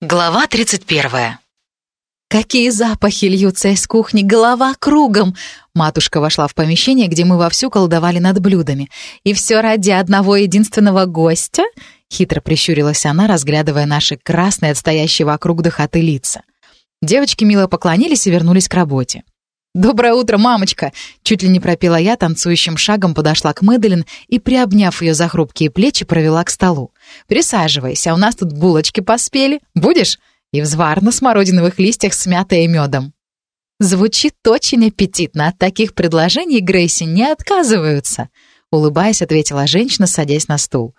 Глава 31. «Какие запахи льются из кухни, голова кругом!» Матушка вошла в помещение, где мы вовсю колдовали над блюдами. «И все ради одного единственного гостя?» Хитро прищурилась она, разглядывая наши красные, отстоящие вокруг дыхоты лица. Девочки мило поклонились и вернулись к работе. «Доброе утро, мамочка!» Чуть ли не пропела я, танцующим шагом подошла к Мэдалин и, приобняв ее за хрупкие плечи, провела к столу. «Присаживайся, у нас тут булочки поспели. Будешь?» И взвар на смородиновых листьях с мятой и медом. Звучит очень аппетитно. От таких предложений Грейси не отказываются. Улыбаясь, ответила женщина, садясь на стул.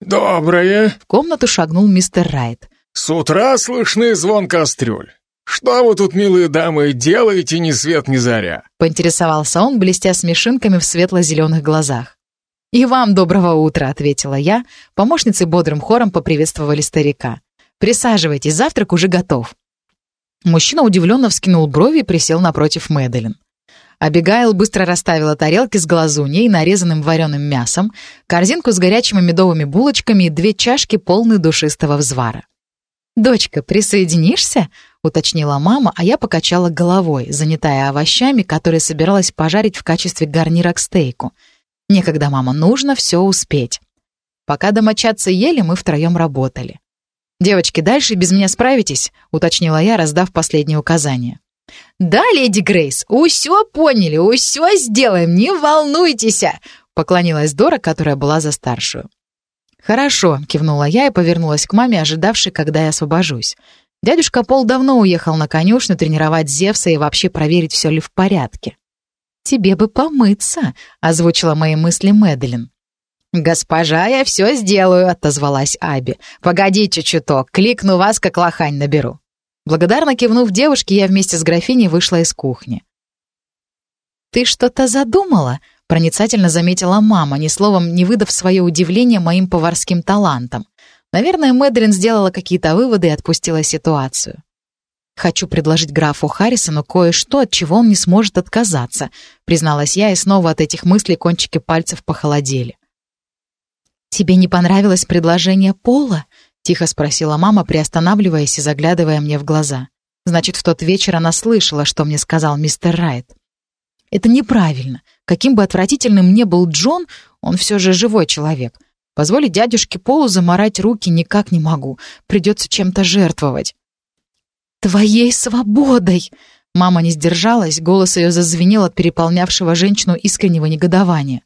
«Доброе!» В комнату шагнул мистер Райт. «С утра слышны звон кастрюль. «Что вы тут, милые дамы, делаете ни свет ни заря?» Поинтересовался он, блестя смешинками в светло-зеленых глазах. «И вам доброго утра», — ответила я. Помощницы бодрым хором поприветствовали старика. «Присаживайтесь, завтрак уже готов». Мужчина удивленно вскинул брови и присел напротив Мэдалин. Абигайл быстро расставила тарелки с глазуньей, нарезанным вареным мясом, корзинку с горячими медовыми булочками и две чашки, полные душистого взвара. «Дочка, присоединишься?» — уточнила мама, а я покачала головой, занятая овощами, которые собиралась пожарить в качестве гарнира к стейку. Некогда, мама, нужно все успеть. Пока домочадцы ели, мы втроем работали. «Девочки, дальше без меня справитесь?» — уточнила я, раздав последние указания. «Да, леди Грейс, усё поняли, усё сделаем, не волнуйтесь!» — поклонилась Дора, которая была за старшую. «Хорошо», — кивнула я и повернулась к маме, ожидавшей, когда я освобожусь. Дядюшка Пол давно уехал на конюшню тренировать Зевса и вообще проверить, все ли в порядке. «Тебе бы помыться», — озвучила мои мысли Мэдлин. «Госпожа, я все сделаю», — отозвалась Аби. «Погодите чуток, кликну вас, как лохань наберу». Благодарно кивнув девушке, я вместе с графиней вышла из кухни. «Ты что-то задумала?» — проницательно заметила мама, ни словом не выдав свое удивление моим поварским талантам. Наверное, Мэдрин сделала какие-то выводы и отпустила ситуацию. «Хочу предложить графу Харрисону кое-что, от чего он не сможет отказаться», призналась я, и снова от этих мыслей кончики пальцев похолодели. «Тебе не понравилось предложение Пола?» — тихо спросила мама, приостанавливаясь и заглядывая мне в глаза. «Значит, в тот вечер она слышала, что мне сказал мистер Райт. Это неправильно. Каким бы отвратительным ни был Джон, он все же живой человек. Позволить дядюшке Полу заморать руки никак не могу. Придется чем-то жертвовать. «Твоей свободой!» Мама не сдержалась, голос ее зазвенел от переполнявшего женщину искреннего негодования.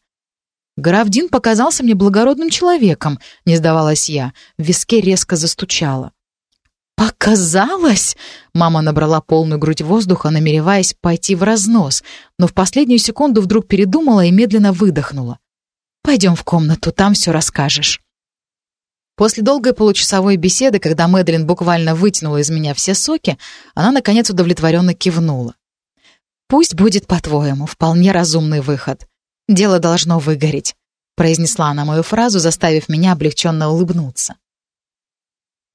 «Граф Дин показался мне благородным человеком», — не сдавалась я. В виске резко застучала. «Показалось?» Мама набрала полную грудь воздуха, намереваясь пойти в разнос, но в последнюю секунду вдруг передумала и медленно выдохнула. Пойдем в комнату, там все расскажешь». После долгой получасовой беседы, когда Мэдлин буквально вытянула из меня все соки, она, наконец, удовлетворенно кивнула. «Пусть будет по-твоему, вполне разумный выход. Дело должно выгореть», — произнесла она мою фразу, заставив меня облегченно улыбнуться.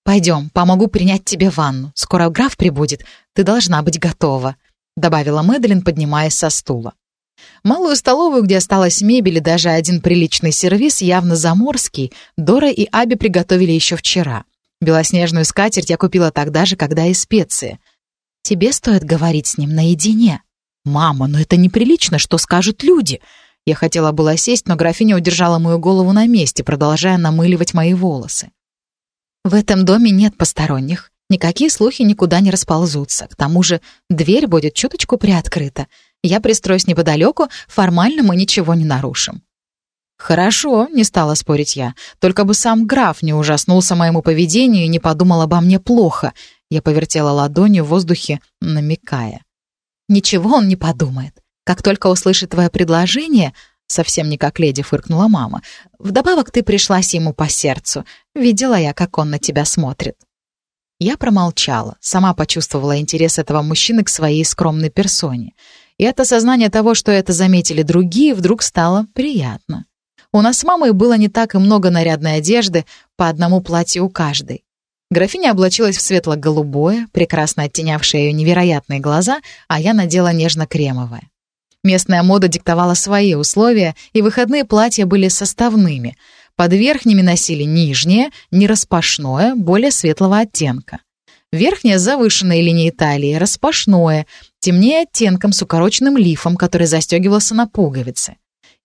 «Пойдем, помогу принять тебе ванну. Скоро граф прибудет, ты должна быть готова», — добавила Мэдлин, поднимаясь со стула. Малую столовую, где осталась мебель и даже один приличный сервиз, явно заморский, Дора и Аби приготовили еще вчера. Белоснежную скатерть я купила тогда же, когда и специи. «Тебе стоит говорить с ним наедине». «Мама, но это неприлично, что скажут люди?» Я хотела было сесть, но графиня удержала мою голову на месте, продолжая намыливать мои волосы. «В этом доме нет посторонних. Никакие слухи никуда не расползутся. К тому же дверь будет чуточку приоткрыта. Я пристроюсь неподалеку, формально мы ничего не нарушим». «Хорошо», — не стала спорить я. «Только бы сам граф не ужаснулся моему поведению и не подумал обо мне плохо». Я повертела ладонью в воздухе, намекая. «Ничего он не подумает. Как только услышит твое предложение...» Совсем не как леди фыркнула мама. «Вдобавок ты пришлась ему по сердцу. Видела я, как он на тебя смотрит». Я промолчала, сама почувствовала интерес этого мужчины к своей скромной персоне. И от осознания того, что это заметили другие, вдруг стало приятно. У нас с мамой было не так и много нарядной одежды, по одному платью у каждой. Графиня облачилась в светло-голубое, прекрасно оттенявшее ее невероятные глаза, а я надела нежно-кремовое. Местная мода диктовала свои условия, и выходные платья были составными. Под верхними носили нижнее, не распашное, более светлого оттенка. Верхняя с завышенной линией талии, распашное, темнее оттенком с укороченным лифом, который застегивался на пуговицы.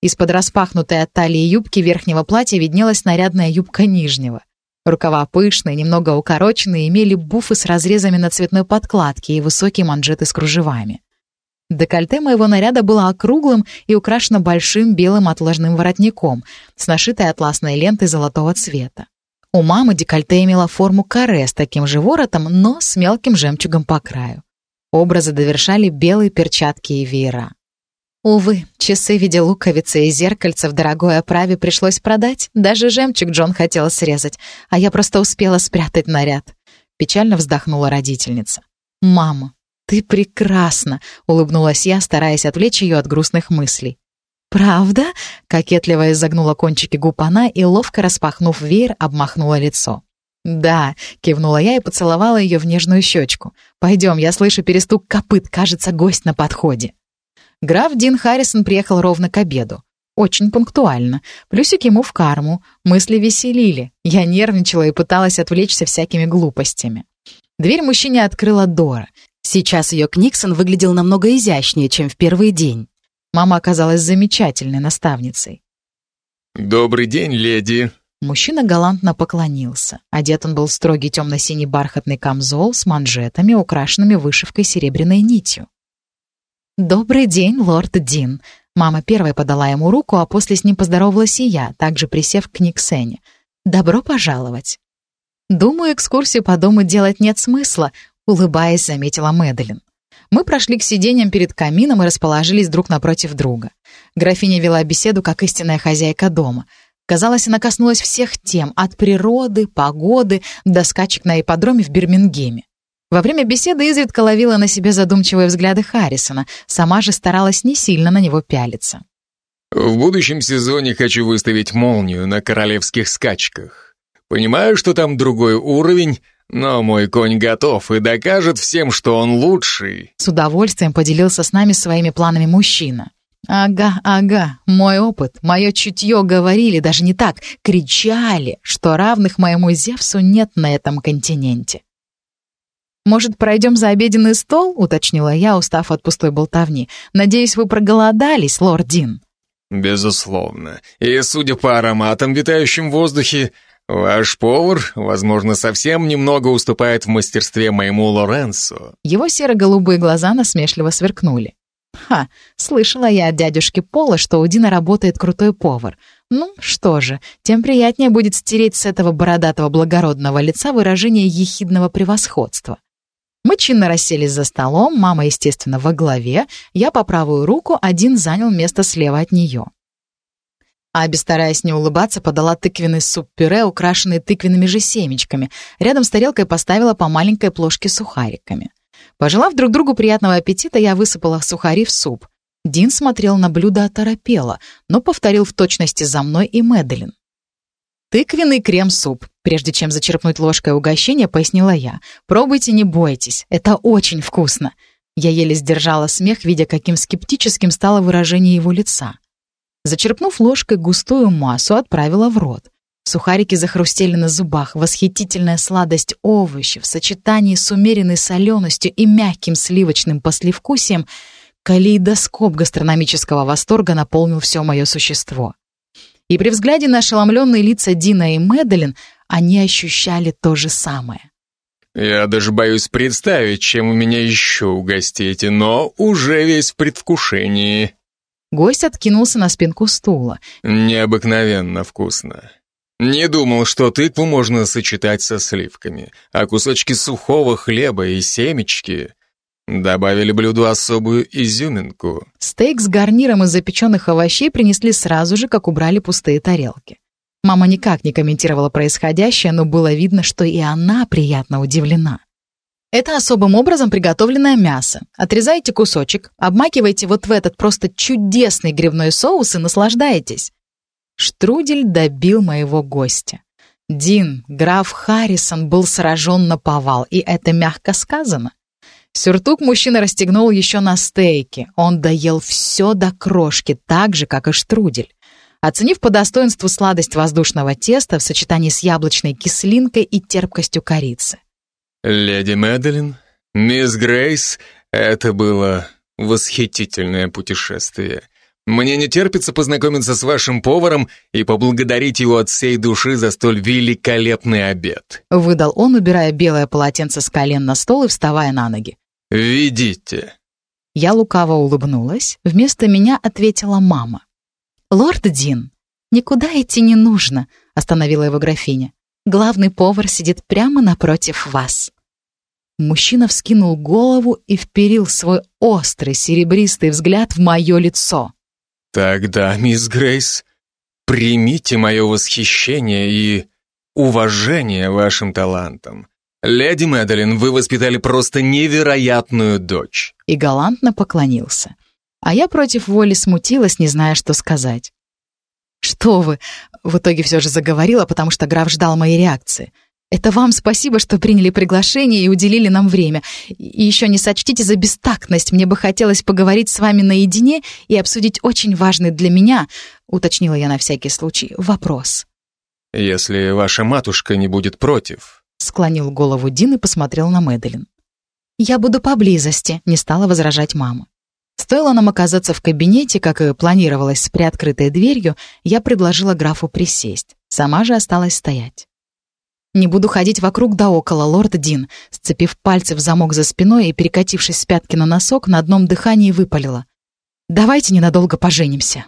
Из-под распахнутой от талии юбки верхнего платья виднелась нарядная юбка нижнего. Рукава пышные, немного укороченные, имели буфы с разрезами на цветной подкладке и высокие манжеты с кружевами. Декольте моего наряда было округлым и украшено большим белым отложным воротником с нашитой атласной лентой золотого цвета. У мамы декольте имело форму каре с таким же воротом, но с мелким жемчугом по краю. Образы довершали белые перчатки и веера. Увы, часы в виде луковицы и зеркальца в дорогой оправе пришлось продать. Даже жемчуг Джон хотел срезать, а я просто успела спрятать наряд. Печально вздохнула родительница. «Мама, ты прекрасна!» — улыбнулась я, стараясь отвлечь ее от грустных мыслей. «Правда?» — кокетливо изогнула кончики губ она и, ловко распахнув веер, обмахнула лицо. «Да», — кивнула я и поцеловала ее в нежную щечку. «Пойдем, я слышу перестук копыт, кажется, гость на подходе». Граф Дин Харрисон приехал ровно к обеду. Очень пунктуально. Плюсик ему в карму. Мысли веселили. Я нервничала и пыталась отвлечься всякими глупостями. Дверь мужчине открыла Дора. Сейчас ее Книксон выглядел намного изящнее, чем в первый день. Мама оказалась замечательной наставницей. «Добрый день, леди!» Мужчина галантно поклонился. Одет он был в строгий темно-синий бархатный камзол с манжетами, украшенными вышивкой серебряной нитью. «Добрый день, лорд Дин!» Мама первой подала ему руку, а после с ним поздоровалась и я, также присев к Никсене. «Добро пожаловать!» «Думаю, экскурсию по дому делать нет смысла», — улыбаясь, заметила Мэдалин. Мы прошли к сиденьям перед камином и расположились друг напротив друга. Графиня вела беседу как истинная хозяйка дома. Казалось, она коснулась всех тем, от природы, погоды до скачек на ипподроме в Бирмингеме. Во время беседы изредка ловила на себе задумчивые взгляды Харрисона, сама же старалась не сильно на него пялиться. «В будущем сезоне хочу выставить молнию на королевских скачках. Понимаю, что там другой уровень, но мой конь готов и докажет всем, что он лучший». С удовольствием поделился с нами своими планами мужчина. «Ага, ага, мой опыт, мое чутье говорили, даже не так, кричали, что равных моему Зевсу нет на этом континенте. «Может, пройдем за обеденный стол?» — уточнила я, устав от пустой болтовни. «Надеюсь, вы проголодались, лорд Дин?» «Безусловно. И, судя по ароматам, витающим в воздухе, ваш повар, возможно, совсем немного уступает в мастерстве моему Лоренцо». Его серо-голубые глаза насмешливо сверкнули. «Ха, слышала я от дядюшки Пола, что у Дина работает крутой повар. Ну, что же, тем приятнее будет стереть с этого бородатого благородного лица выражение ехидного превосходства. Мы чинно расселись за столом, мама, естественно, во главе, я по правую руку, один занял место слева от нее. Аби, стараясь не улыбаться, подала тыквенный суп-пюре, украшенный тыквенными же семечками. Рядом с тарелкой поставила по маленькой плошке сухариками. Пожелав друг другу приятного аппетита, я высыпала сухари в суп. Дин смотрел на блюдо оторопело, но повторил в точности за мной и Мэдалин. «Тыквенный крем-суп», прежде чем зачерпнуть ложкой угощение, пояснила я. «Пробуйте, не бойтесь, это очень вкусно». Я еле сдержала смех, видя, каким скептическим стало выражение его лица. Зачерпнув ложкой густую массу, отправила в рот. Сухарики захрустели на зубах, восхитительная сладость овощей в сочетании с умеренной соленостью и мягким сливочным послевкусием калейдоскоп гастрономического восторга наполнил все мое существо и при взгляде на ошеломленные лица Дина и Мэдалин они ощущали то же самое. «Я даже боюсь представить, чем у меня еще угостите, но уже весь в предвкушении». Гость откинулся на спинку стула. «Необыкновенно вкусно. Не думал, что тыкву можно сочетать со сливками, а кусочки сухого хлеба и семечки Добавили блюду особую изюминку. Стейк с гарниром из запеченных овощей принесли сразу же, как убрали пустые тарелки. Мама никак не комментировала происходящее, но было видно, что и она приятно удивлена. Это особым образом приготовленное мясо. Отрезайте кусочек, обмакивайте вот в этот просто чудесный грибной соус и наслаждайтесь. Штрудель добил моего гостя. Дин, граф Харрисон, был сражен на повал, и это мягко сказано. Сюртук мужчина расстегнул еще на стейке. Он доел все до крошки, так же, как и штрудель. Оценив по достоинству сладость воздушного теста в сочетании с яблочной кислинкой и терпкостью корицы. Леди Мэдалин, мисс Грейс, это было восхитительное путешествие. Мне не терпится познакомиться с вашим поваром и поблагодарить его от всей души за столь великолепный обед. Выдал он, убирая белое полотенце с колен на стол и вставая на ноги. Видите? Я лукаво улыбнулась. Вместо меня ответила мама. «Лорд Дин, никуда идти не нужно», — остановила его графиня. «Главный повар сидит прямо напротив вас». Мужчина вскинул голову и вперил свой острый серебристый взгляд в мое лицо. Тогда, мисс Грейс, примите мое восхищение и уважение вашим талантам. Леди Мэдалин, вы воспитали просто невероятную дочь. И галантно поклонился. А я против воли смутилась, не зная, что сказать. «Что вы?» — в итоге все же заговорила, потому что граф ждал моей реакции — это вам спасибо, что приняли приглашение и уделили нам время. И еще не сочтите за бестактность. Мне бы хотелось поговорить с вами наедине и обсудить очень важный для меня, уточнила я на всякий случай, вопрос. Если ваша матушка не будет против, склонил голову Дин и посмотрел на Мэдалин. Я буду поблизости, не стала возражать мама. Стоило нам оказаться в кабинете, как и планировалось с приоткрытой дверью, я предложила графу присесть. Сама же осталась стоять. Не буду ходить вокруг да около, лорд Дин, сцепив пальцы в замок за спиной и перекатившись с пятки на носок, на одном дыхании выпалила. «Давайте ненадолго поженимся».